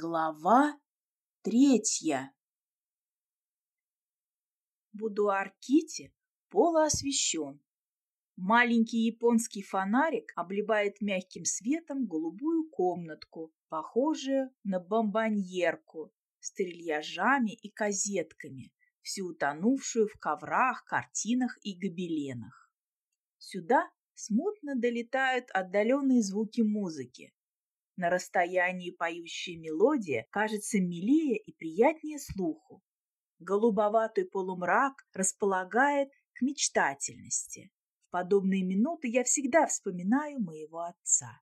Глава третья Будуар Кити полуосвещен. Маленький японский фонарик обливает мягким светом голубую комнатку, похожую на бомбоньерку с трильяжами и козетками, всю утонувшую в коврах, картинах и гобеленах. Сюда смутно долетают отдаленные звуки музыки, на расстоянии поющая мелодия кажется милее и приятнее слуху. Голубоватый полумрак располагает к мечтательности. В подобные минуты я всегда вспоминаю моего отца.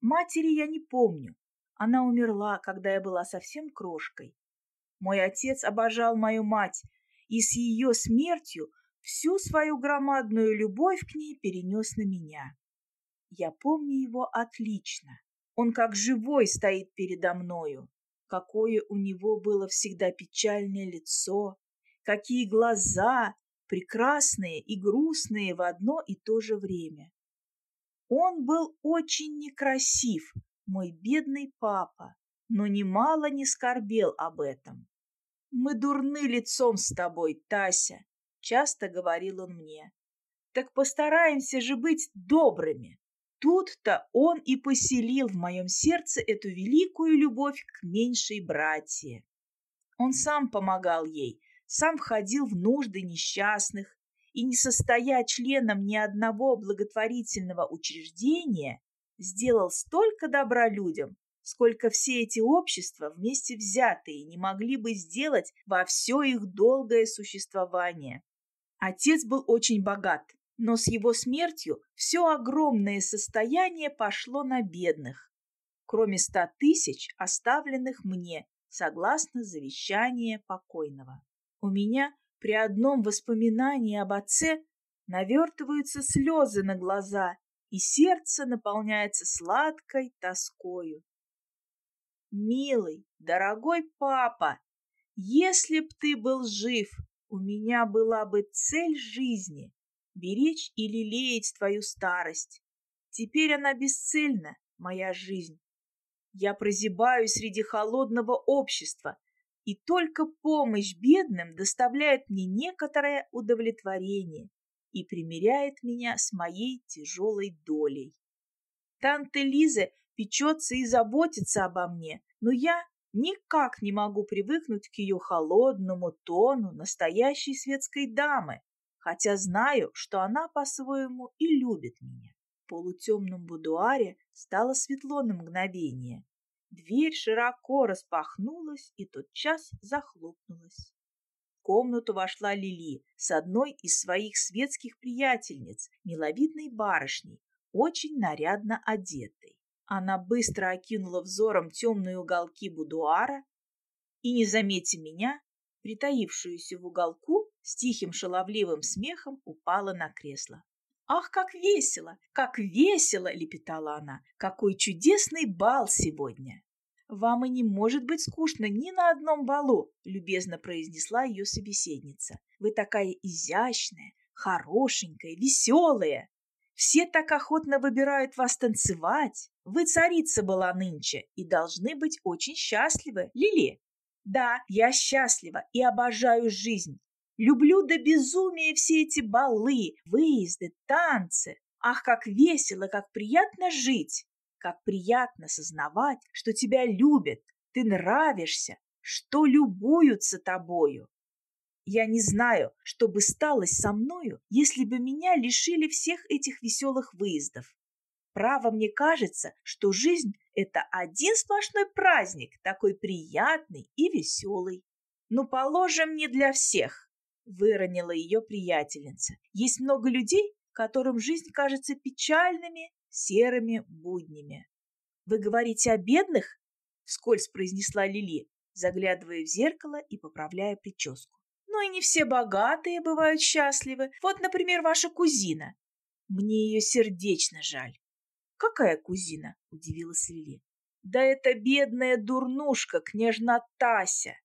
Матери я не помню. Она умерла, когда я была совсем крошкой. Мой отец обожал мою мать, и с ее смертью всю свою громадную любовь к ней перенес на меня. Я помню его отлично. Он как живой стоит передо мною. Какое у него было всегда печальное лицо, какие глаза, прекрасные и грустные в одно и то же время. Он был очень некрасив, мой бедный папа, но немало не скорбел об этом. «Мы дурны лицом с тобой, Тася», — часто говорил он мне. «Так постараемся же быть добрыми». Тут-то он и поселил в моем сердце эту великую любовь к меньшей братье. Он сам помогал ей, сам входил в нужды несчастных, и, не состоя членом ни одного благотворительного учреждения, сделал столько добра людям, сколько все эти общества вместе взятые не могли бы сделать во все их долгое существование. Отец был очень богат, но с его смертью все огромное состояние пошло на бедных, кроме ста тысяч, оставленных мне, согласно завещанию покойного. У меня при одном воспоминании об отце навертываются слезы на глаза, и сердце наполняется сладкой тоскою. Милый, дорогой папа, если б ты был жив, у меня была бы цель жизни беречь и лелеять твою старость. Теперь она бесцельна, моя жизнь. Я прозябаю среди холодного общества, и только помощь бедным доставляет мне некоторое удовлетворение и примиряет меня с моей тяжелой долей. Танта Лиза печется и заботится обо мне, но я никак не могу привыкнуть к ее холодному тону настоящей светской дамы, хотя знаю, что она по-своему и любит меня. В полутемном будуаре стало светло на мгновение. Дверь широко распахнулась и тотчас захлопнулась. В комнату вошла Лили с одной из своих светских приятельниц, миловидной барышней, очень нарядно одетой. Она быстро окинула взором темные уголки будуара и, не заметя меня, притаившуюся в уголку, с тихим шаловливым смехом упала на кресло. «Ах, как весело! Как весело!» — лепетала она. «Какой чудесный бал сегодня!» «Вам и не может быть скучно ни на одном балу», — любезно произнесла ее собеседница. «Вы такая изящная, хорошенькая, веселая. Все так охотно выбирают вас танцевать. Вы царица была нынче и должны быть очень счастливы, Лили. Да, я счастлива и обожаю жизнь. Люблю до безумия все эти балы, выезды, танцы. Ах, как весело, как приятно жить. Как приятно сознавать, что тебя любят, ты нравишься, что любуются тобою. Я не знаю, что бы сталось со мною, если бы меня лишили всех этих веселых выездов. Право, мне кажется, что жизнь – это один сплошной праздник, такой приятный и веселый. Ну, положим, не для всех, выронила ее приятельница. Есть много людей, которым жизнь кажется печальными, серыми буднями. Вы говорите о бедных? Вскользь произнесла Лили, заглядывая в зеркало и поправляя прическу. Ну и не все богатые бывают счастливы. Вот, например, ваша кузина. Мне ее сердечно жаль. «Какая кузина?» – удивилась Лили. «Да это бедная дурнушка, княжна Тася.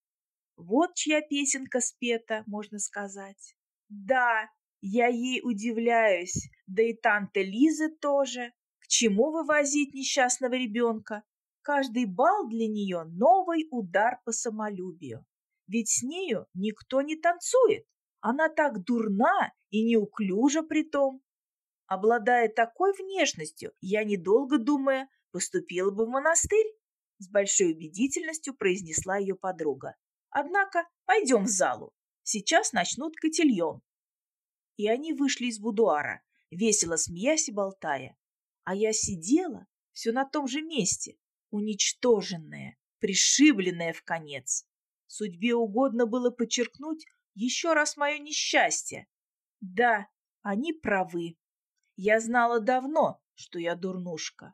Вот чья песенка спета, можно сказать. Да, я ей удивляюсь, да и танта Лиза тоже. К чему вывозить несчастного ребенка? каждый бал для нее новый удар по самолюбию. Ведь с нею никто не танцует. Она так дурна и неуклюжа при том. Обладая такой внешностью, я, недолго думая, поступила бы в монастырь, с большой убедительностью произнесла ее подруга. Однако пойдем в залу. Сейчас начнут котельон. И они вышли из будуара, весело смеясь и болтая. А я сидела все на том же месте, уничтоженная, пришибленная в конец. Судьбе угодно было подчеркнуть еще раз мое несчастье. Да, они правы. Я знала давно, что я дурнушка.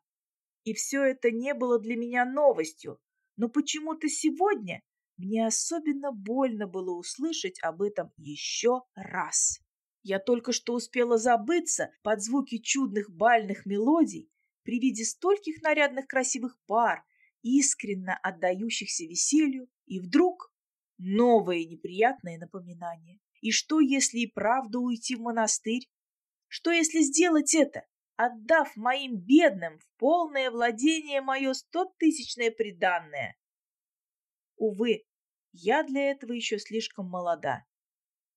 И все это не было для меня новостью, но почему-то сегодня мне особенно больно было услышать об этом еще раз. Я только что успела забыться под звуки чудных бальных мелодий при виде стольких нарядных красивых пар, искренно отдающихся веселью, и вдруг новое неприятное напоминание. И что, если и правда уйти в монастырь? Что, если сделать это, отдав моим бедным в полное владение мое стотысячное приданное? Увы, я для этого еще слишком молода.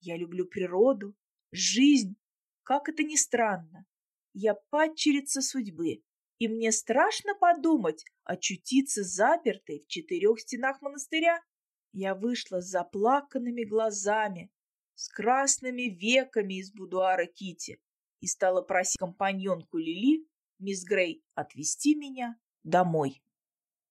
Я люблю природу, жизнь, как это ни странно. Я падчерица судьбы, и мне страшно подумать очутиться запертой в четырех стенах монастыря. Я вышла с заплаканными глазами, с красными веками из будуара Кити и стала просить компаньонку Лили, мисс Грей, отвезти меня домой.